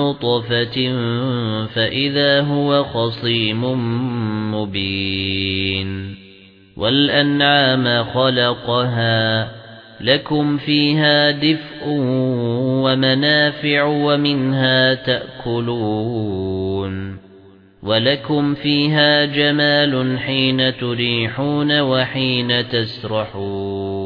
نطفة فإذا هو خصيم مبين والأنعام خلقها لكم فيها دفء ومنافع ومنها تأكلون ولكم فيها جمال حين تريحون وحين تسرحون